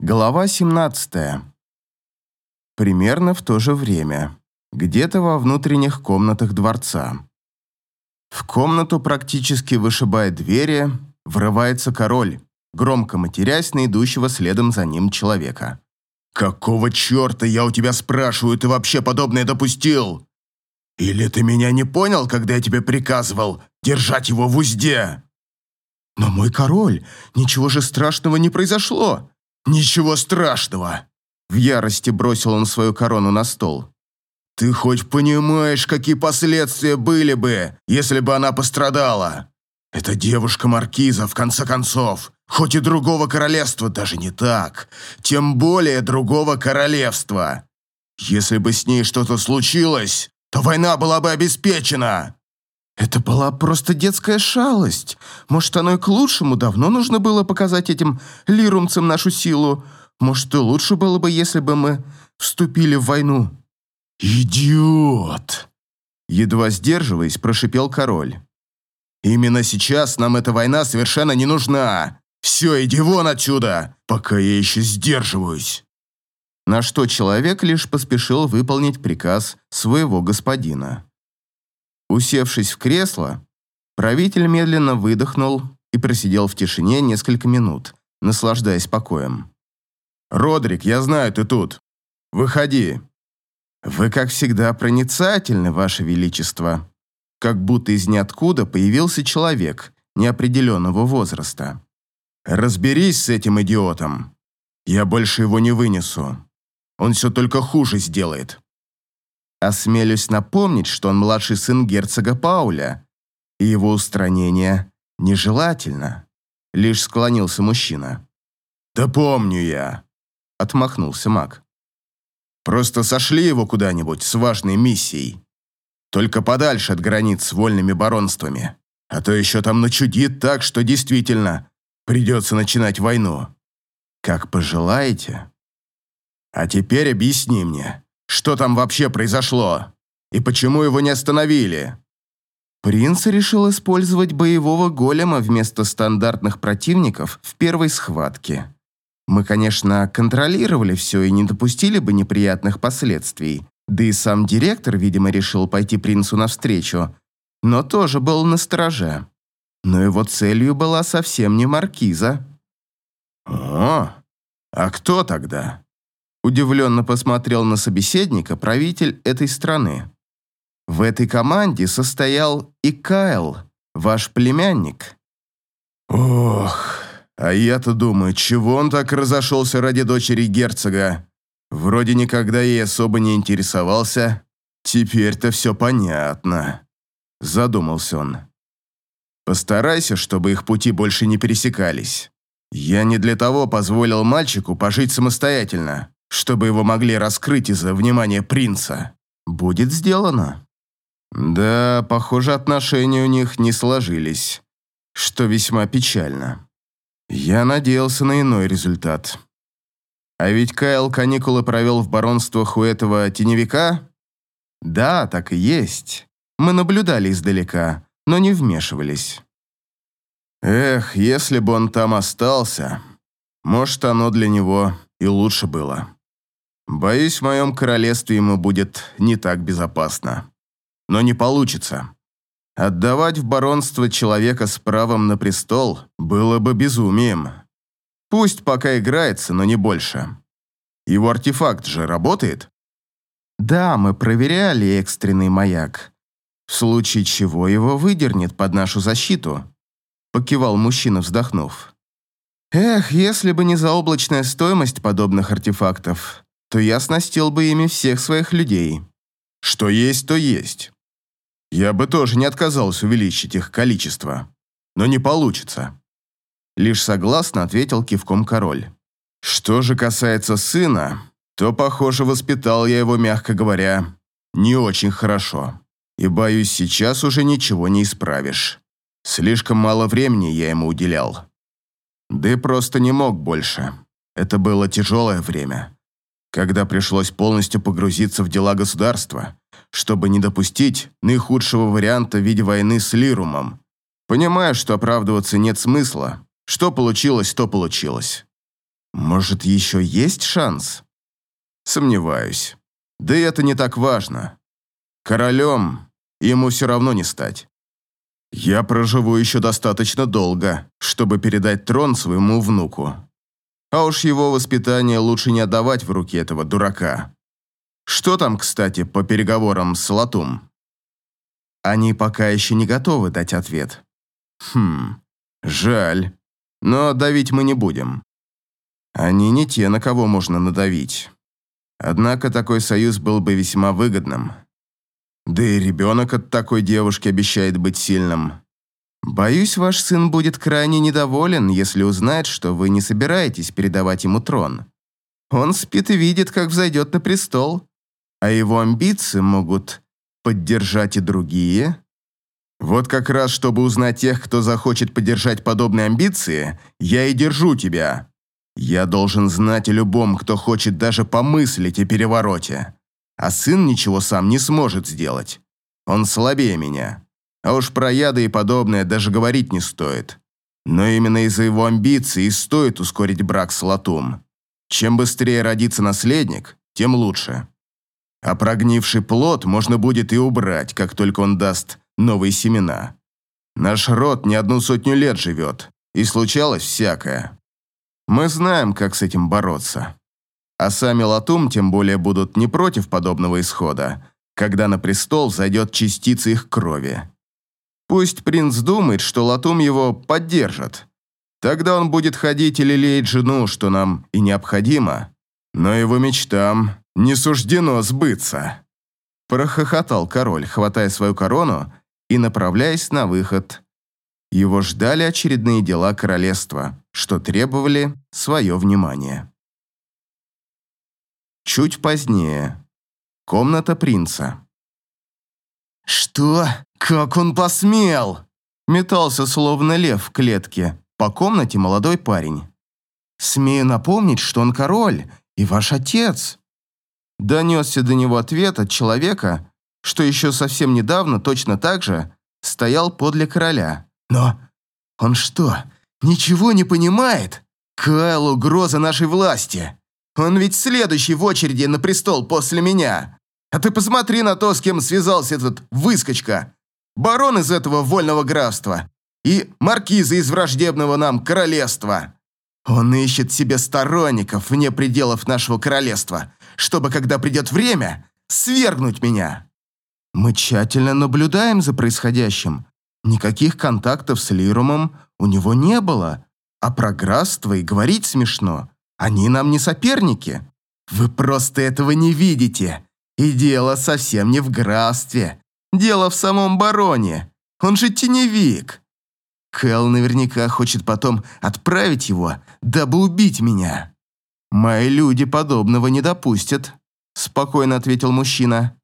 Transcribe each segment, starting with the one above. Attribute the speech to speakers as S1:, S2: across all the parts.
S1: Глава 17. Примерно в то же время. Где-то во внутренних комнатах дворца. В комнату, практически вышибая двери, врывается король, громко матерясь на идущего следом за ним человека.
S2: «Какого черта, я у тебя спрашиваю, ты вообще подобное допустил? Или ты меня не понял, когда я тебе приказывал держать его в узде?»
S1: «Но мой король, ничего же страшного не произошло!»
S2: «Ничего страшного!» В ярости бросил он свою корону на стол. «Ты хоть понимаешь, какие последствия были бы, если бы она пострадала? Эта девушка-маркиза, в конце концов, хоть и другого королевства, даже не так, тем более другого королевства. Если бы с ней что-то случилось, то война была бы обеспечена.
S1: Это была просто детская шалость. Может, оно и к лучшему. Давно нужно было показать этим лирумцам нашу силу. Может, и лучше было бы, если бы мы вступили в войну.
S2: «Идиот!» Едва сдерживаясь, прошипел король. «Именно сейчас нам эта война совершенно не нужна. Все, иди вон отсюда, пока я еще сдерживаюсь».
S1: На что человек лишь поспешил выполнить приказ своего господина. Усевшись в кресло, правитель медленно выдохнул и просидел в тишине несколько минут, наслаждаясь покоем.
S2: «Родрик, я знаю, ты тут. Выходи».
S1: «Вы, как всегда, проницательны, Ваше Величество». Как будто из ниоткуда появился человек неопределенного возраста.
S2: «Разберись с этим идиотом. Я больше его не вынесу. Он все только хуже сделает».
S1: Осмелюсь напомнить, что он младший сын герцога Пауля, и его устранение нежелательно. Лишь склонился мужчина.
S2: «Да помню я», — отмахнулся маг. «Просто сошли его куда-нибудь с важной миссией. Только подальше от границ с вольными баронствами. А то еще там начудит так, что действительно придется начинать войну. Как пожелаете. А теперь объясни мне, что там вообще произошло? И почему его не остановили?»
S1: Принц решил использовать боевого голема вместо стандартных противников в первой схватке. Мы, конечно, контролировали все и не допустили бы неприятных последствий. Да и сам директор, видимо, решил пойти принцу навстречу, но тоже был на страже. Но его целью была совсем не маркиза.
S2: «О, а кто тогда?»
S1: Удивленно посмотрел на собеседника правитель этой страны. В этой команде состоял и Кайл, ваш племянник.
S2: Ох, а я-то думаю, чего он так разошелся ради дочери герцога? Вроде никогда ей особо не интересовался. Теперь-то все понятно. Задумался он. Постарайся, чтобы их пути больше не пересекались. Я не для того позволил мальчику пожить самостоятельно чтобы его могли раскрыть из-за внимания принца.
S1: Будет сделано.
S2: Да, похоже, отношения у них не сложились, что весьма печально. Я надеялся на иной результат. А ведь Кайл каникулы провел в баронствах у этого теневика?
S1: Да, так и есть. Мы наблюдали издалека, но не вмешивались.
S2: Эх, если бы он там остался, может, оно для него и лучше было. Боюсь, в моем королевстве ему будет не так безопасно. Но не получится. Отдавать в баронство человека с правом на престол было бы безумием. Пусть пока играется, но не больше. Его артефакт же работает?
S1: Да, мы проверяли экстренный маяк. В случае чего его выдернет под нашу защиту. Покивал мужчина, вздохнув. Эх, если бы не заоблачная стоимость подобных артефактов, то я снастил бы ими всех своих людей.
S2: Что есть, то есть. Я бы тоже не отказался увеличить их количество. Но не получится. Лишь согласно ответил кивком король. Что же касается сына, то, похоже, воспитал я его, мягко говоря, не очень хорошо. И, боюсь, сейчас уже ничего не исправишь. Слишком мало времени я ему уделял. Да и просто не мог больше. Это было тяжелое время когда пришлось полностью погрузиться в дела государства, чтобы не допустить наихудшего варианта в виде войны с Лирумом. Понимая, что оправдываться нет смысла, что получилось, то получилось.
S1: Может, еще есть шанс?
S2: Сомневаюсь. Да и это не так важно. Королем ему все равно не стать. Я проживу еще достаточно долго, чтобы передать трон своему внуку. А уж его воспитание лучше не отдавать в руки этого дурака. Что там, кстати, по переговорам с Латум?
S1: Они пока еще не готовы дать ответ.
S2: Хм, жаль. Но давить мы не будем. Они не те, на кого можно надавить. Однако такой союз был бы весьма выгодным. Да и ребенок от такой девушки обещает быть сильным.
S1: Боюсь, ваш сын будет крайне недоволен, если узнает, что вы не собираетесь передавать ему трон. Он спит и видит, как взойдет на престол, а его амбиции могут поддержать и другие.
S2: Вот как раз, чтобы узнать тех, кто захочет поддержать подобные амбиции, я и держу тебя. Я должен знать о любом, кто хочет даже помыслить о перевороте. А сын ничего сам не сможет сделать. Он слабее меня. А уж про яды и подобное даже говорить не стоит. Но именно из-за его амбиций и стоит ускорить брак с Латум. Чем быстрее родится наследник, тем лучше. А прогнивший плод можно будет и убрать, как только он даст новые семена. Наш род не одну сотню лет живет, и случалось всякое. Мы знаем, как с этим бороться. А сами Латум тем более будут не против подобного исхода, когда на престол зайдет частица их крови. Пусть принц думает, что Латум его поддержит. Тогда он будет ходить и лелеять жену, что нам и необходимо. Но его мечтам не суждено сбыться!» Прохохотал король, хватая свою корону и направляясь на выход. Его ждали очередные дела королевства, что требовали свое внимание. Чуть позднее. Комната принца. «Что? Как он посмел?»
S1: Метался, словно лев в клетке. По комнате молодой парень. «Смею напомнить, что он король и ваш отец». Донесся до него ответ от человека, что еще совсем недавно точно так же стоял подле короля.
S2: «Но он что, ничего не понимает? Кайл – угроза нашей власти. Он ведь следующий в очереди на престол после меня. А ты посмотри на то, с кем связался этот выскочка. Барон из этого вольного графства и маркиза из враждебного нам королевства. Он ищет себе сторонников вне пределов нашего королевства, чтобы, когда придет время, свергнуть меня.
S1: Мы тщательно наблюдаем за происходящим. Никаких контактов с Лирумом у него не было. А про графство и говорить смешно. Они нам не соперники.
S2: Вы просто этого не видите. И дело совсем не в графстве. Дело в самом бароне. Он же теневик. Кэл наверняка хочет потом отправить его, дабы убить меня.
S1: «Мои люди подобного не допустят», – спокойно ответил мужчина.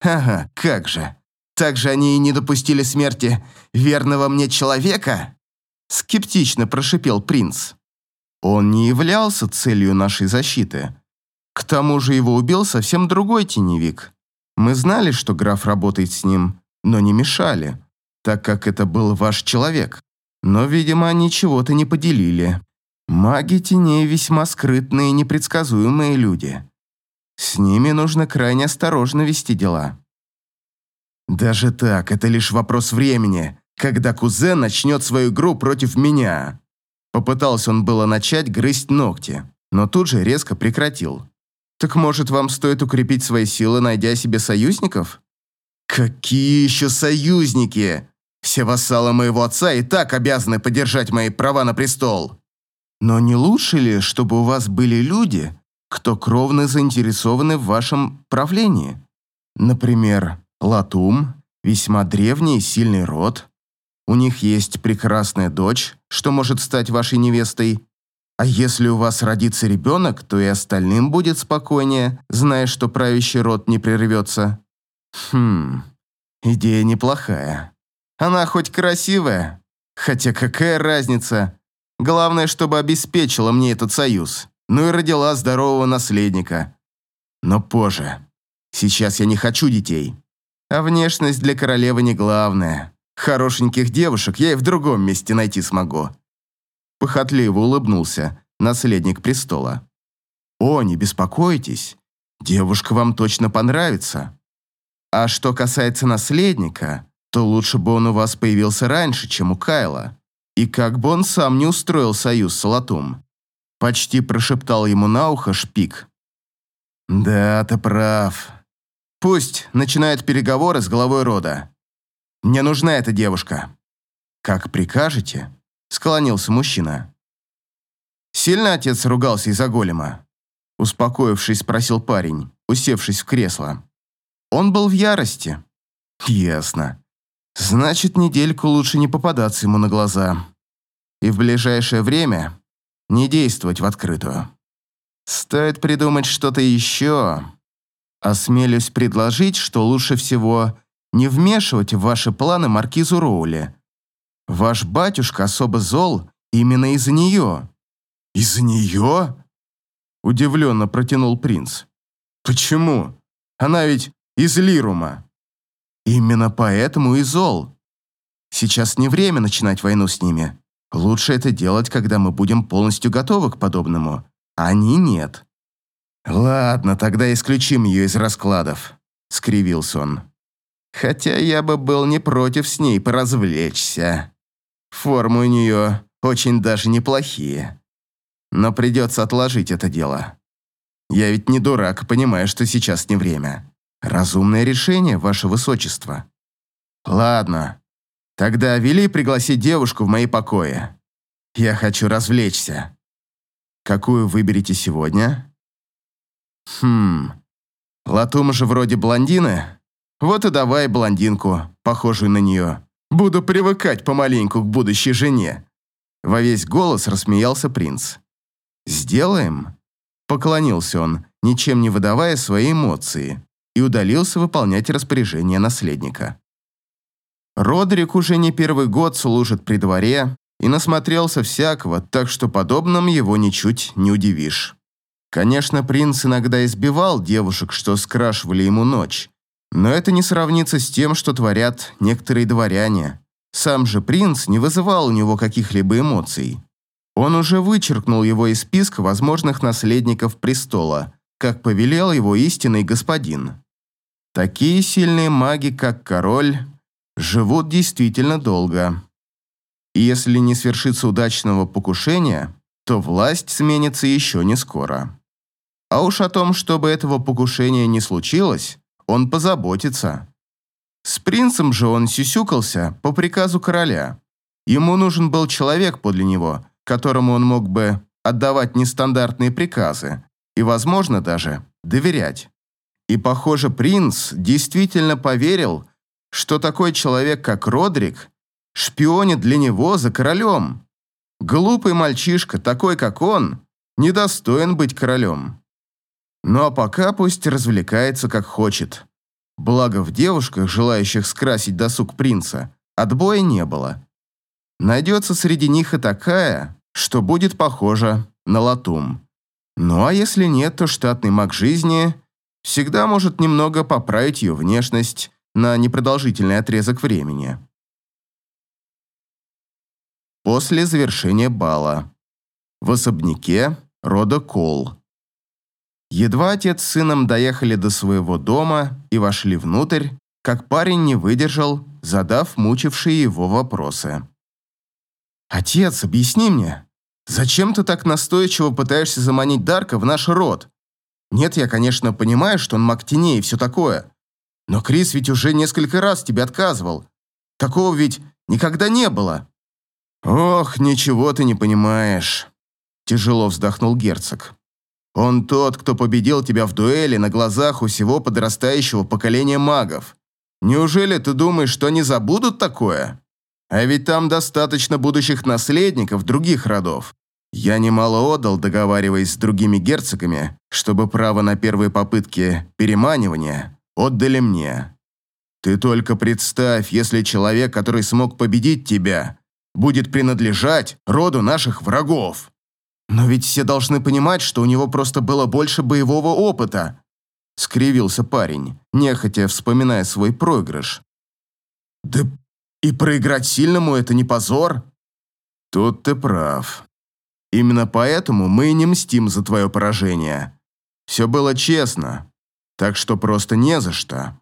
S2: «Ага, как же. Так же они и не допустили смерти верного мне человека?» Скептично прошипел принц.
S1: «Он не являлся целью нашей защиты. К тому же его убил совсем другой теневик. Мы знали, что граф работает с ним, но не мешали, так как это был ваш человек. Но, видимо, они чего-то не поделили. Маги теней весьма скрытные и непредсказуемые люди. С ними нужно крайне осторожно вести дела.
S2: Даже так, это лишь вопрос времени, когда кузен начнет свою игру против меня. Попытался он было начать грызть ногти, но тут же резко прекратил.
S1: Так может, вам стоит укрепить свои силы, найдя себе союзников?
S2: Какие еще союзники? Все вассалы моего отца и так обязаны поддержать мои права на престол.
S1: Но не лучше ли, чтобы у вас были люди, кто кровно заинтересованы в вашем правлении? Например, Латум, весьма древний и сильный род. У них есть прекрасная дочь, что может стать вашей невестой. А если у вас родится ребенок, то и остальным будет спокойнее, зная, что правящий род не прервется. Хм, идея неплохая. Она хоть красивая, хотя какая разница, Главное, чтобы обеспечила мне этот союз. Ну и родила здорового наследника. Но позже. Сейчас я не хочу детей. А внешность для королевы не главное. Хорошеньких девушек я и в другом месте найти смогу. Похотливо улыбнулся, наследник престола. «О, не беспокойтесь, девушка вам точно понравится. А что касается наследника, то лучше бы он у вас появился раньше, чем у Кайла. И как бы он сам не устроил союз с Латум. Почти прошептал ему на ухо шпик. «Да, ты прав. Пусть начинает переговоры с главой рода. Мне нужна эта девушка». «Как прикажете?» – склонился мужчина. «Сильно отец ругался из-за голема?» Успокоившись, спросил парень, усевшись в кресло. Он был в ярости. «Ясно. Значит, недельку лучше не попадаться ему на глаза. И в ближайшее время не действовать в открытую. Стоит придумать что-то еще. Осмелюсь предложить, что лучше всего не вмешивать в ваши планы маркизу Роули. Ваш батюшка особо зол именно из-за нее».
S2: «Из-за нее?» Удивленно протянул принц. «Почему? Она ведь из Лирума».
S1: «Именно поэтому и зол. Сейчас не время начинать войну с ними. Лучше это делать, когда мы будем полностью готовы к подобному. Они нет». «Ладно, тогда исключим ее из раскладов», — скривился он. «Хотя я бы был не против с ней поразвлечься. Формы у нее очень даже неплохие. Но придется отложить это дело. Я ведь не дурак, понимаю, что сейчас не время. Разумное решение, ваше высочество. Ладно, тогда вели пригласить девушку в мои покои. Я хочу развлечься. Какую выберете сегодня? Хм, Латума же вроде блондины. Вот и давай блондинку, похожую на нее. Буду привыкать помаленьку к будущей жене. Во весь голос рассмеялся принц. «Сделаем?» Поклонился он, ничем не выдавая свои эмоции, и удалился выполнять распоряжение наследника. Родрик уже не первый год служит при дворе и насмотрелся всякого, так что подобным его ничуть не удивишь. Конечно, принц иногда избивал девушек, что скрашивали ему ночь, но это не сравнится с тем, что творят некоторые дворяне. Сам же принц не вызывал у него каких-либо эмоций. Он уже вычеркнул его из списка возможных наследников престола, как повелел его истинный господин. Такие сильные маги, как король, живут действительно долго. И если не свершится удачного покушения, то власть сменится еще не скоро. А уж о том, чтобы этого покушения не случилось, он позаботится. С принцем же он сюсюкался по приказу короля. Ему нужен был человек подле него, которому он мог бы отдавать нестандартные приказы и, возможно, даже доверять. И, похоже, принц действительно поверил, что такой человек, как Родрик, шпионит для него за королем. Глупый мальчишка, такой как он, недостоин быть королем. Ну пока пусть развлекается как хочет. Благо в девушках, желающих скрасить досуг принца, отбоя не было. Найдется среди них и такая, что будет похожа на латум. Ну а если нет, то штатный маг жизни всегда может немного поправить ее внешность на непродолжительный отрезок времени. После завершения бала. В особняке рода Кол. Едва отец с сыном доехали до своего дома и вошли внутрь, как парень не выдержал, задав мучившие его вопросы. «Отец, объясни мне, зачем ты так настойчиво пытаешься заманить Дарка в наш род? Нет, я, конечно, понимаю, что он маг теней и все такое, но Крис ведь уже несколько раз тебе отказывал. Такого ведь никогда не было». «Ох, ничего ты не понимаешь», – тяжело вздохнул герцог. Он тот, кто победил тебя в дуэли на глазах у всего подрастающего поколения магов. Неужели ты думаешь, что они забудут такое? А ведь там достаточно будущих наследников других родов. Я немало отдал, договариваясь с другими герцогами, чтобы право на первые попытки переманивания отдали мне. Ты только представь, если человек, который смог победить тебя, будет принадлежать роду наших врагов. «Но ведь все должны понимать, что у него просто было больше боевого опыта», — скривился парень, нехотя вспоминая свой проигрыш. «Да и проиграть сильному — это не позор?» «Тут ты прав.
S2: Именно поэтому мы и не мстим за твое поражение. Все было честно, так что просто не за что.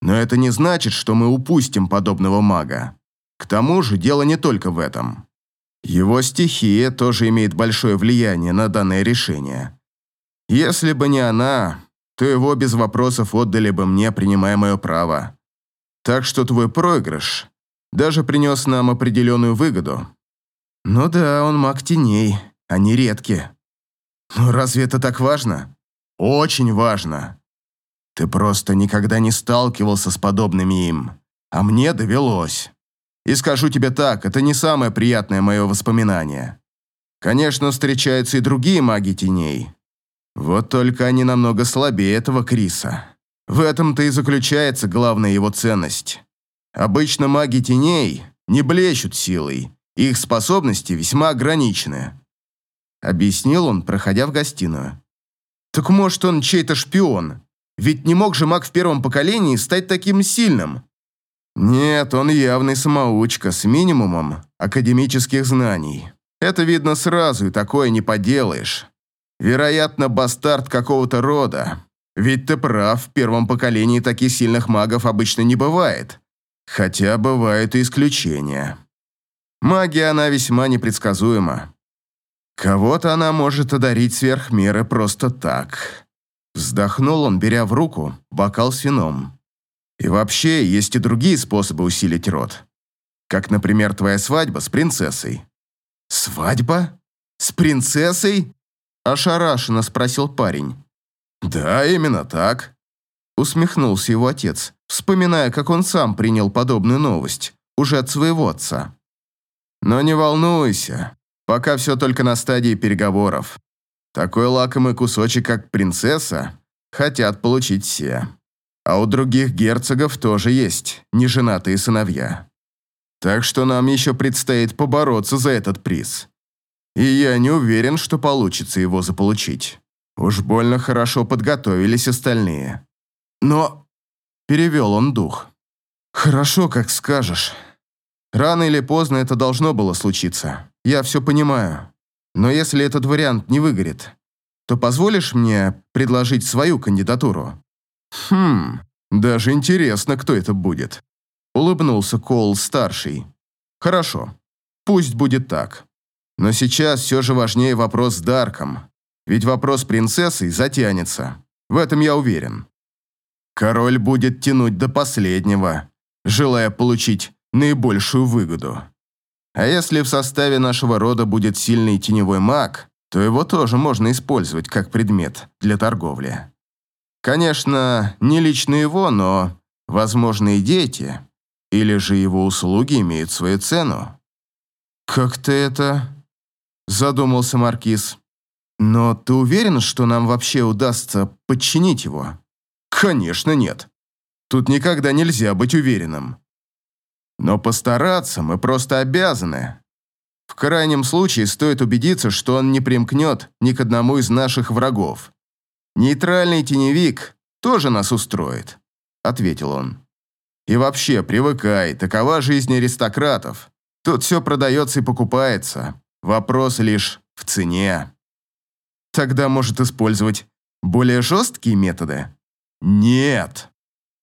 S2: Но это не значит, что мы упустим подобного мага. К тому же дело не только в этом. Его стихия тоже имеет большое влияние на данное решение. Если бы не она, то его без вопросов отдали бы мне, принимая мое право. Так что твой проигрыш даже принес нам определенную выгоду. Ну да, он маг теней, они редкие. Но разве это так важно? Очень важно. Ты просто никогда не сталкивался с подобными им, а мне довелось. И скажу тебе так, это не самое приятное мое воспоминание. Конечно, встречаются и другие маги теней. Вот только они намного слабее этого Криса. В этом-то и заключается главная его ценность. Обычно маги теней не блещут силой, их способности весьма ограничены. Объяснил он, проходя в гостиную. Так может он чей-то шпион? Ведь не мог же маг в первом поколении стать таким сильным. Нет, он явный самоучка с минимумом академических знаний. Это видно сразу, и такое не поделаешь. Вероятно, бастард какого-то рода. Ведь ты прав, в первом поколении таких сильных магов обычно не бывает. Хотя бывают и исключения. Магия, она весьма непредсказуема. Кого-то она может одарить сверх меры просто так. Вздохнул он, беря в руку бокал с вином. И вообще, есть и другие способы усилить род. Как, например, твоя свадьба с принцессой. Свадьба? С принцессой? Ошарашенно спросил парень. Да, именно так. Усмехнулся его отец, вспоминая, как он сам принял подобную новость, уже от своего отца. Но не волнуйся, пока все только на стадии переговоров. Такой лакомый кусочек, как принцесса, хотят получить все. А у других герцогов тоже есть неженатые сыновья. Так что нам еще предстоит побороться за этот приз. И я не уверен, что получится его заполучить. Уж больно хорошо подготовились остальные. Но... Перевел он дух. Хорошо, как скажешь. Рано или поздно это должно было случиться. Я все понимаю. Но если этот вариант не выгорит, то позволишь мне предложить свою кандидатуру? Хм, даже интересно, кто это будет. Улыбнулся Коул-старший. Хорошо, пусть будет так. Но сейчас все же важнее вопрос с Дарком. Ведь вопрос принцессы затянется. В этом я уверен. Король будет тянуть до последнего, желая получить наибольшую выгоду. А если в составе нашего рода будет сильный теневой маг, то его тоже можно использовать как предмет для торговли. Конечно, не лично его, но, возможно, и дети. Или же его услуги имеют свою цену. «Как-то это...» задумался Маркиз. «Но ты уверен, что нам вообще удастся подчинить его?» «Конечно нет. Тут никогда нельзя быть уверенным. Но постараться мы просто обязаны. В крайнем случае стоит убедиться, что он не примкнет ни к одному из наших врагов. Нейтральный теневик тоже нас устроит», — ответил он. «И вообще, привыкай, такова жизнь аристократов. Тут все продается и покупается. Вопрос лишь в цене. Тогда может использовать более жесткие методы? Нет.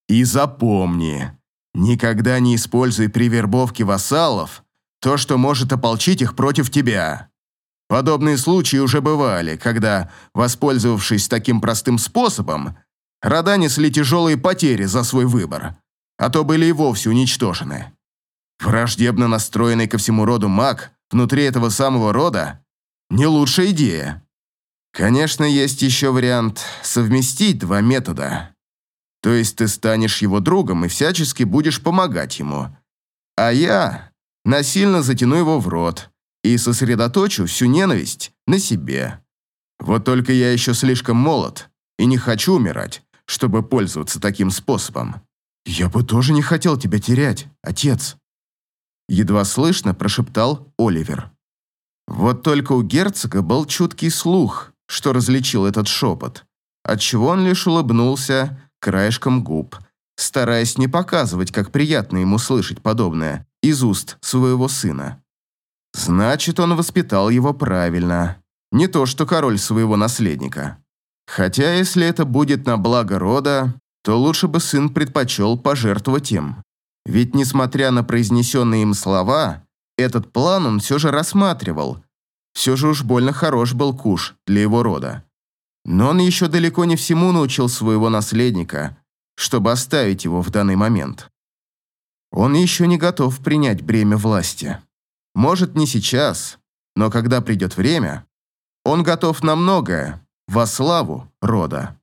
S2: И запомни, никогда не используй при вербовке вассалов то, что может ополчить их против тебя. Подобные случаи уже бывали, когда, воспользовавшись таким простым способом, рода несли тяжелые потери за свой выбор, а то были и вовсе уничтожены. Враждебно настроенный ко всему роду маг внутри этого самого рода не лучшая идея. Конечно, есть еще вариант совместить два метода. То есть ты станешь его другом и всячески будешь помогать ему. А я насильно затяну его в рот и сосредоточу всю ненависть на себе. Вот только я еще слишком молод и не хочу умирать, чтобы пользоваться таким способом. Я бы тоже не хотел тебя терять, отец. Едва слышно прошептал Оливер. Вот только у герцога был чуткий слух, что различил этот шепот, отчего он лишь улыбнулся краешком губ, стараясь не показывать, как приятно ему слышать подобное из уст своего сына.
S1: Значит, он воспитал его правильно. Не то, что король своего наследника. Хотя, если это будет на благо рода, то лучше бы сын предпочел пожертвовать им. Ведь, несмотря на произнесенные им слова, этот план он все же рассматривал. Все же уж больно хорош был куш для его рода. Но он еще далеко не всему научил своего наследника, чтобы оставить его в данный момент. Он еще не готов принять бремя власти. Может, не сейчас, но когда придет время, он готов на многое во славу рода.